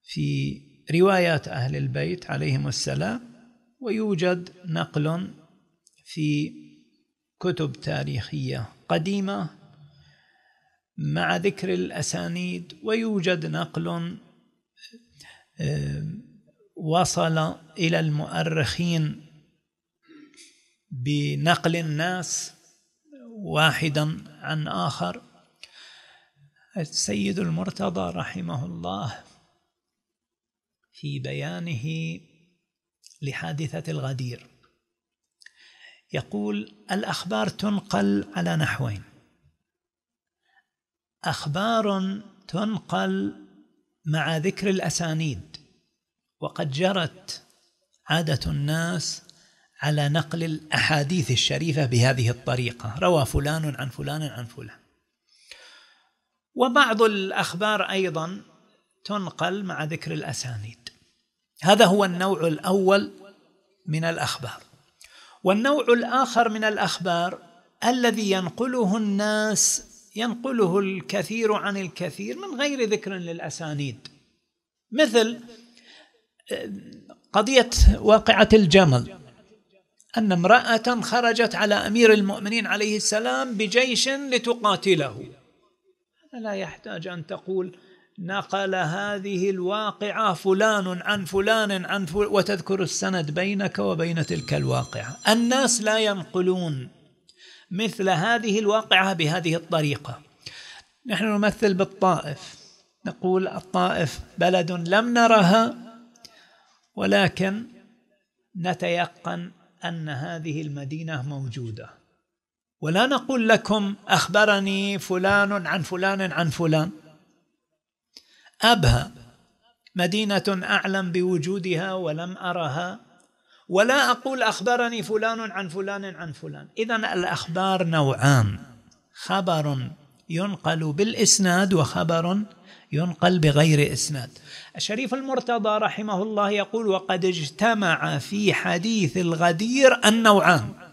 في روايات أهل البيت عليهم السلام ويوجد نقل في كتب تاريخية قديمة مع ذكر الأسانيد ويوجد نقل وصل إلى المؤرخين بنقل الناس واحدا عن آخر. السيد المرتضى رحمه الله في بيانه لحادثة الغدير. يقول الأخبار تنقل على نحوين. أخبار تنقل مع ذكر الأسانيد وقد جرت عادة الناس على نقل الأحاديث الشريفة بهذه الطريقة. روى فلان عن فلان عن فلان. وبعض الأخبار أيضا تنقل مع ذكر الأسانيد. هذا هو النوع الأول من الأخبار. والنوع الآخر من الأخبار الذي ينقله الناس ينقله الكثير عن الكثير من غير ذكر للأسانيد. مثل قضية واقعة الجمل. أن امرأة خرجت على أمير المؤمنين عليه السلام بجيش لتقاتله. هذا لا يحتاج أن تقول نقل هذه الواقعة فلان عن فلان عن فلان وتذكر السند بينك وبين تلك الواقعة. الناس لا ينقلون مثل هذه الواقعة بهذه الطريقة. نحن نمثل بالطائف. نقول الطائف بلد لم نرها ولكن نتيقن أن هذه المدينة موجودة. ولا نقول لكم أخبرني فلان عن فلان عن فلان. أبها مدينة أعلم بوجودها ولم أرها ولا أقول أخبرني فلان عن فلان عن فلان. إذا الأخبار نوعان. خبر ينقل بالإسناد وخبر ينقل بغير إسناد. الشريف المرتضى رحمه الله يقول وقد اجتمع في حديث الغدير النوعان.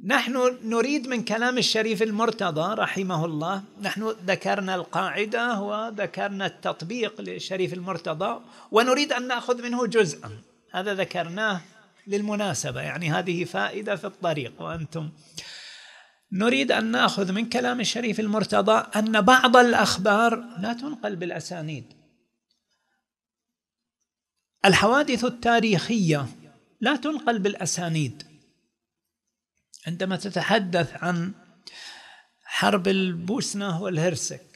نحن نريد من كلام الشريف المرتضى رحمه الله. نحن ذكرنا القاعدة وذكرنا التطبيق للشريف المرتضى ونريد أن نأخذ منه جزءا. هذا ذكرناه للمناسبة يعني هذه فائدة في الطريق. وأنتم نريد أن نأخذ من كلام الشريف المرتضى أن بعض الأخبار لا تنقل بالأسانيد. الحوادث التاريخية لا تنقل بالأسانيد. عندما تتحدث عن حرب البوسنة والهرسك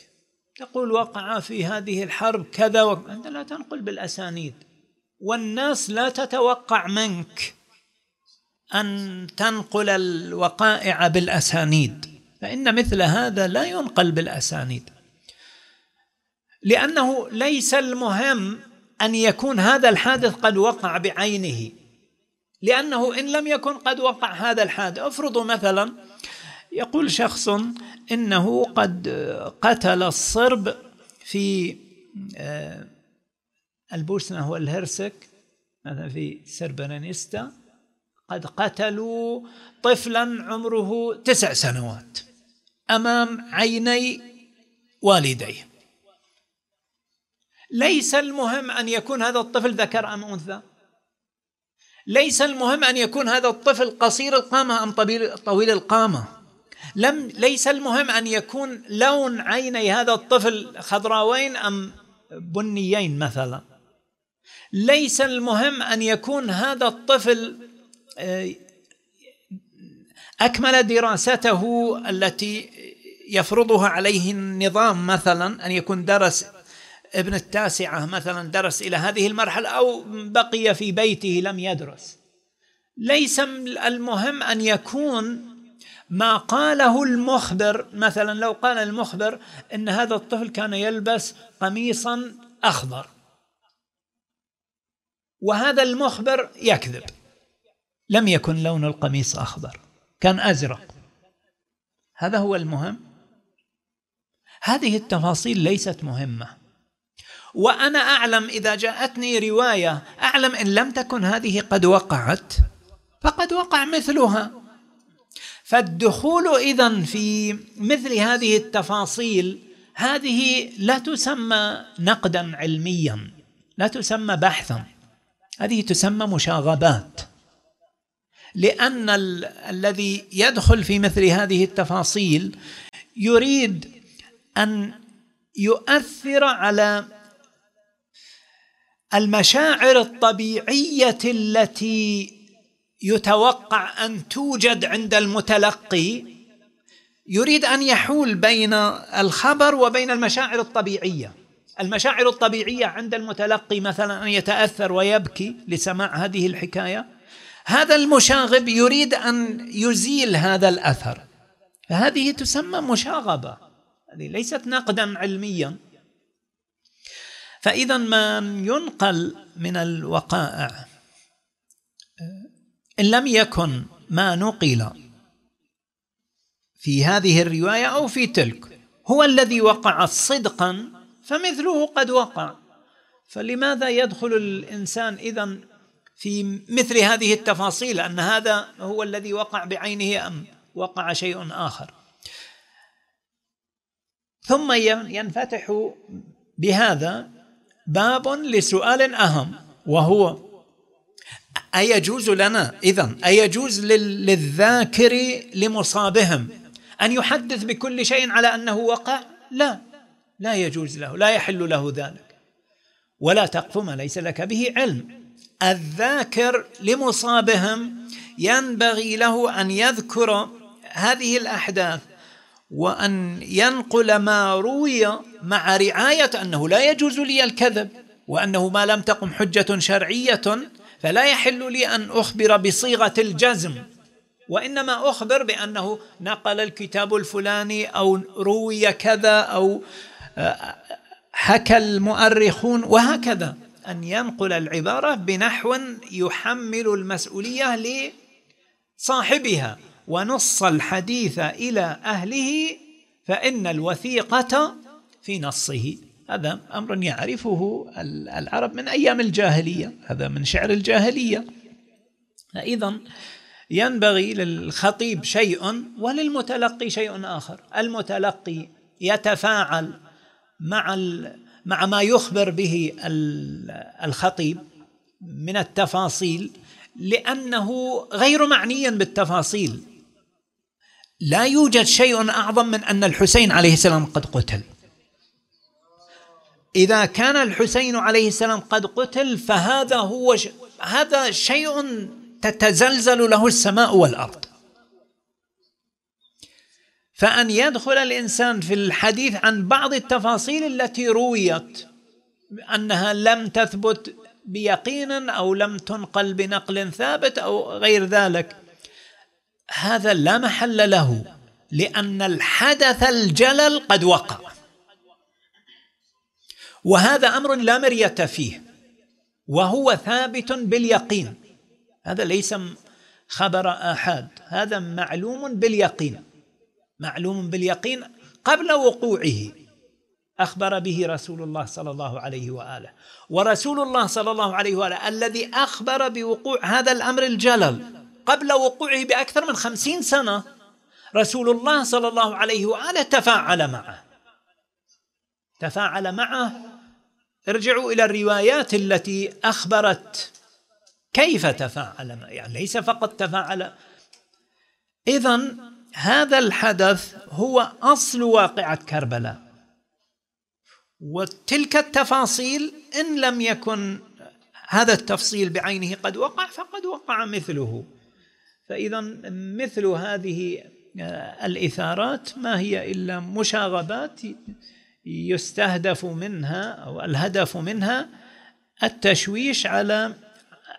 تقول وقع في هذه الحرب كذا و... أنت لا تنقل بالأسانيد. والناس لا تتوقع منك أن تنقل الوقائع بالأسانيد. فإن مثل هذا لا ينقل بالأسانيد. لأنه ليس المهم أن يكون هذا الحادث قد وقع بعينه. لأنه إن لم يكن قد وقع هذا الحادث. افرضوا مثلا يقول شخص إنه قد قتل الصرب في آه، البوسنة والهرسك مثلا في سربرانيستا. قد قتلوا طفلا عمره تسع سنوات أمام عيني والديه. ليس المهم أن يكون هذا الطفل ذكر أم أنثى. ليس المهم أن يكون هذا الطفل قصير القامة أم طويل القامة. لم ليس المهم أن يكون لون عيني هذا الطفل خضراوين أم بنيين مثلا. ليس المهم أن يكون هذا الطفل أكمل دراسته التي يفرضها عليه النظام مثلا أن يكون درس ابن التاسعة مثلا درس إلى هذه المرحلة أو بقي في بيته لم يدرس. ليس المهم أن يكون ما قاله المخبر مثلا لو قال المخبر إن هذا الطفل كان يلبس قميصا أخضر وهذا المخبر يكذب. لم يكن لون القميص أخضر كان أزرق. هذا هو المهم. هذه التفاصيل ليست مهمة. وأنا أعلم إذا جاءتني رواية أعلم إن لم تكن هذه قد وقعت فقد وقع مثلها. فالدخول إذا في مثل هذه التفاصيل هذه لا تسمى نقدا علميا لا تسمى بحثا هذه تسمى مشاغبات. لأن ال الذي يدخل في مثل هذه التفاصيل يريد أن يؤثر على المشاعر الطبيعية التي يتوقع أن توجد عند المتلقي يريد أن يحول بين الخبر وبين المشاعر الطبيعية. المشاعر الطبيعية عند المتلقي مثلا أن يتأثر ويبكي لسماع هذه الحكاية. هذا المشاغب يريد أن يزيل هذا الأثر. فهذه تسمى مشاغبة. هذه ليست نقدا علميا. فإذا ما ينقل من الوقائع إن لم يكن ما نقل في هذه الرواية أو في تلك هو الذي وقع صدقا فمثله قد وقع. فلماذا يدخل الإنسان اذا في مثل هذه التفاصيل أن هذا هو الذي وقع بعينه أم وقع شيء آخر؟ ثم ينفتح بهذا باب لسؤال أهم وهو أيجوز لنا إذا أيجوز للذاكر لمصابهم أن يحدث بكل شيء على أنه وقع؟ لا لا يجوز له لا يحل له ذلك. ولا تقف ما ليس لك به علم. الذاكر لمصابهم ينبغي له أن يذكر هذه الأحداث وأن ينقل ما روي مع رعاية أنه لا يجوز لي الكذب وأنه ما لم تقم حجة شرعية فلا يحل لي أن أخبر بصيغة الجزم وإنما أخبر بأنه نقل الكتاب الفلاني أو روي كذا أو آه، حكى المؤرخون وهكذا. أن ينقل العبارة بنحو يحمل المسؤولية لصاحبها. ونص الحديث إلى أهله فإن الوثيقة في نصه. هذا أمر يعرفه العرب من أيام الجاهلية. هذا من شعر الجاهلية. اذا ينبغي للخطيب شيء وللمتلقي شيء آخر. المتلقي يتفاعل مع مع ما يخبر به الخطيب من التفاصيل لأنه غير معني بالتفاصيل. لا يوجد شيء أعظم من أن الحسين عليه السلام قد قتل. إذا كان الحسين عليه السلام قد قتل فهذا هو ش... هذا شيء تتزلزل له السماء والأرض. فأن يدخل الإنسان في الحديث عن بعض التفاصيل التي رويت أنها لم تثبت بيقين أو لم تنقل بنقل ثابت أو غير ذلك هذا لا محل له لأن الحدث الجلل قد وقع. وهذا أمر لا مرية فيه وهو ثابت باليقين. هذا ليس خبر احاد هذا معلوم باليقين. معلوم باليقين قبل وقوعه. أخبر به رسول الله صلى الله عليه وآله. ورسول الله صلى الله عليه وآله الذي أخبر بوقوع هذا الأمر الجلل. قبل وقوعه بأكثر من خمسين سنة رسول الله صلى الله عليه وآله تفاعل معه. تفاعل معه. ارجعوا إلى الروايات التي أخبرت كيف تفاعل يعني ليس فقط تفاعل. اذا هذا الحدث هو أصل واقعة كربلاء. وتلك التفاصيل إن لم يكن هذا التفصيل بعينه قد وقع فقد وقع مثله. فإذا مثل هذه الإثارات ما هي إلا مشاغبات يستهدف منها أو الهدف منها التشويش على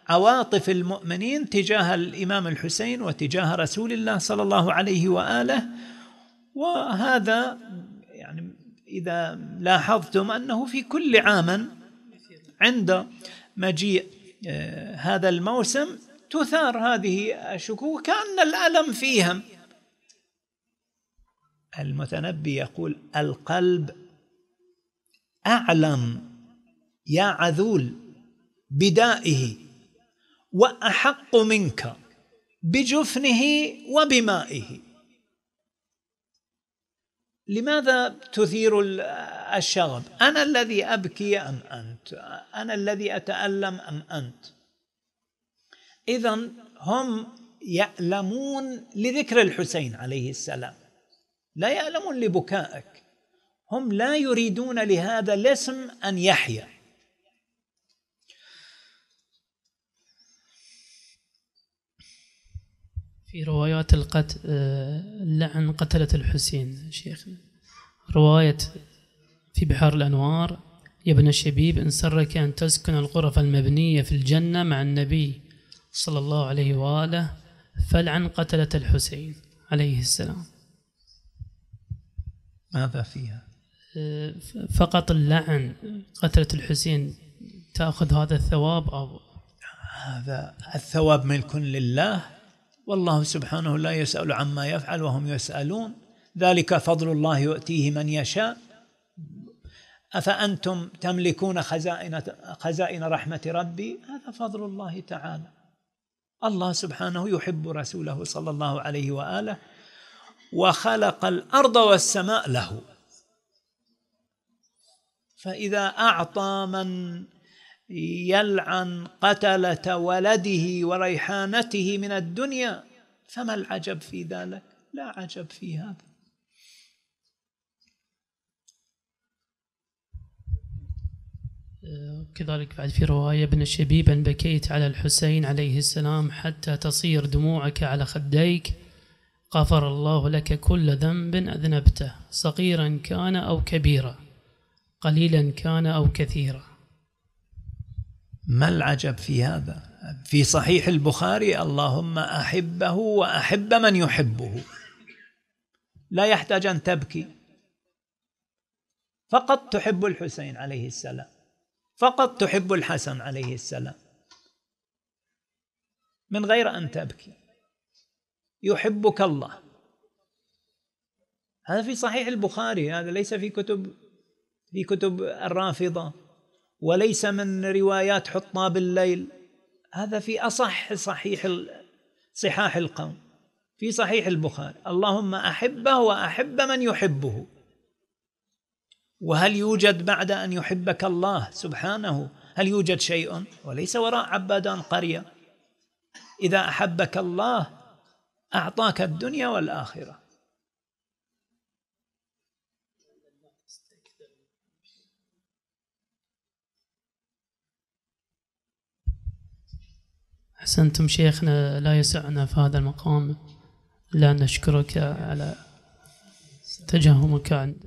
عواطف المؤمنين تجاه الإمام الحسين وتجاه رسول الله صلى الله عليه وآله. وهذا يعني إذا لاحظتم أنه في كل عام عند مجيء آه، هذا الموسم تثار هذه الشكوك كأن الألم فيهم. المتنبي يقول القلب أعلم يا عذول بدائه وأحق منك بجفنه وبمائه. لماذا تثير الشغب؟ أنا الذي أبكي أم أنت؟ أنا الذي أتألم أم أنت؟ اذا هم يألمون لذكر الحسين عليه السلام. لا يألمون لبكائك. هم لا يريدون لهذا الاسم أن يحيا. في روايات القتل لعن قتلة الحسين شيخنا رواية في بحار الأنوار يا ابن الشبيب إن سرك أن تسكن الغرف المبنية في الجنة مع النبي صلى الله عليه وآله فلعن قتلة الحسين عليه السلام. ماذا فيها؟ فقط اللعن قتلة الحسين تأخذ هذا الثواب أو؟ هذا الثواب ملك لله. والله سبحانه لا يسأل عما يفعل وهم يسألون. ذلك فضل الله يؤتيه من يشاء. أفأنتم تملكون خزائن خزائن رحمة ربي؟ هذا فضل الله تعالى. الله سبحانه يحب رسوله صلى الله عليه وآله وخلق الأرض والسماء له. فإذا أعطى من يلعن قتلة ولده وريحانته من الدنيا فما العجب في ذلك؟ لا عجب في هذا. كذلك بعد في رواية ابن شبيبا بكيت على الحسين عليه السلام حتى تصير دموعك على خديك. غفر الله لك كل ذنب أذنبته. صغيرا كان أو كبيرا قليلا كان أو كثيرا. ما العجب في هذا؟ في صحيح البخاري اللهم أحبه وأحب من يحبه. لا يحتاج أن تبكي. فقط تحب الحسين عليه السلام. فقط تحب الحسن عليه السلام. من غير أن تبكي. يحبك الله. هذا في صحيح البخاري هذا ليس في كتب في كتب الرافضة وليس من روايات حطاب الليل. هذا في أصح صحيح صحاح القوم. في صحيح البخاري. اللهم أحبه وأحب من يحبه. وهل يوجد بعد أن يحبك الله سبحانه؟ هل يوجد شيء؟ وليس وراء عبادان قرية. إذا أحبك الله أعطاك الدنيا والآخرة. أحسنتم شيخنا لا يسعنا في هذا المقام. إلا نشكرك على تجهمك عند